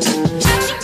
Thank you.